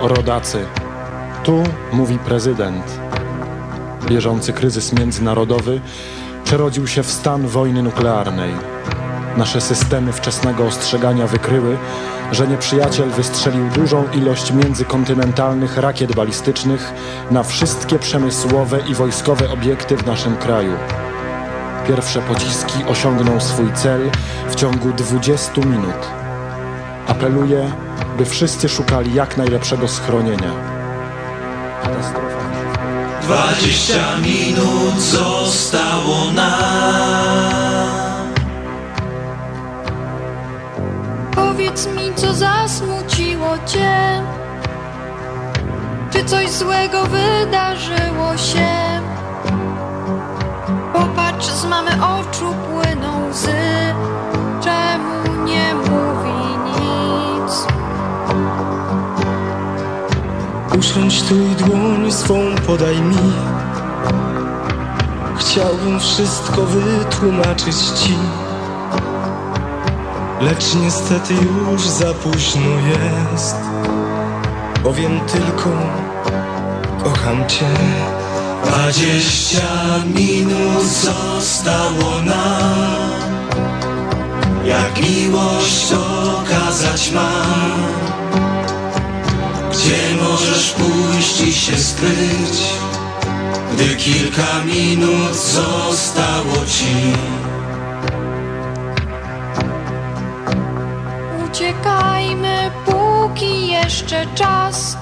Rodacy, tu mówi prezydent. Bieżący kryzys międzynarodowy przerodził się w stan wojny nuklearnej. Nasze systemy wczesnego ostrzegania wykryły, że nieprzyjaciel wystrzelił dużą ilość międzykontynentalnych rakiet balistycznych na wszystkie przemysłowe i wojskowe obiekty w naszym kraju. Pierwsze pociski osiągną swój cel w ciągu 20 minut. Apeluję, by wszyscy szukali jak najlepszego schronienia. Katastrofa. 20 minut zostało nam. Powiedz mi, co zasmuciło cię? Czy coś złego wydarzyło się? Popatrz, z mamy oczu płyną łzy. Usiądź tu i dłoń swą podaj mi. Chciałbym wszystko wytłumaczyć ci. Lecz niestety już za późno jest Powiem tylko Kocham cię. Dwadzieścia minut zostało nam pójść i się skryć Gdy kilka minut zostało ci Uciekajmy, póki jeszcze czas.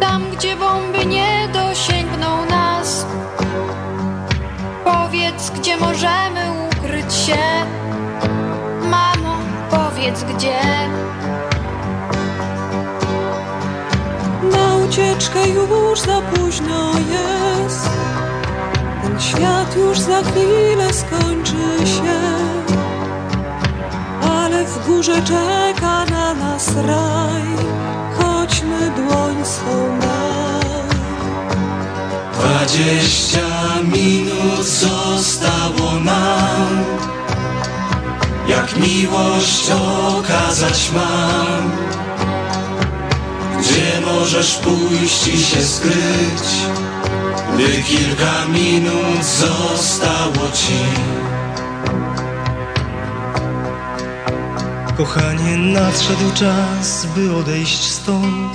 Tam, gdzie bomby nie dosięgną nas. Powiedz, gdzie możemy ukryć się. Mamo, powiedz gdzie. Ucieczkę już za późno jest. Ten świat już za chwilę skończy się. Ale w górze czeka na nas raj. Chodźmy dłoń swą daj. Dwadzieścia minut zostało nam Jak miłość okazać mam Gdzie możesz pójść i się skryć? Gdy kilka minut zostało ci. Kochanie, nadszedł czas, by odejść stąd.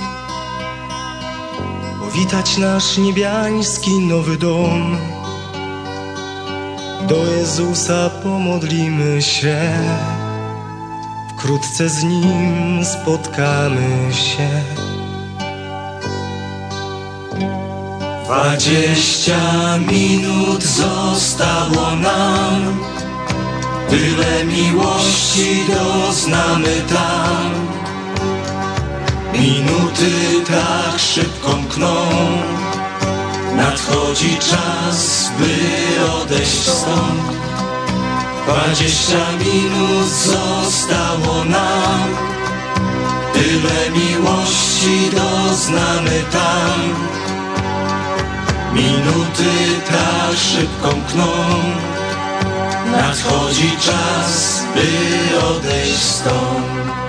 Powitać nasz niebiański nowy dom. Do Jezusa pomodlimy się. Wkrótce z Nim spotkamy się Dwadzieścia minut zostało nam Tyle miłości doznamy tam. Minuty tak szybko mkną Nadchodzi czas, by odejść stąd. Dwadzieścia minut zostało nam Tyle miłości doznamy tam Minuty tak szybko mkną. Nadchodzi czas, by odejść stąd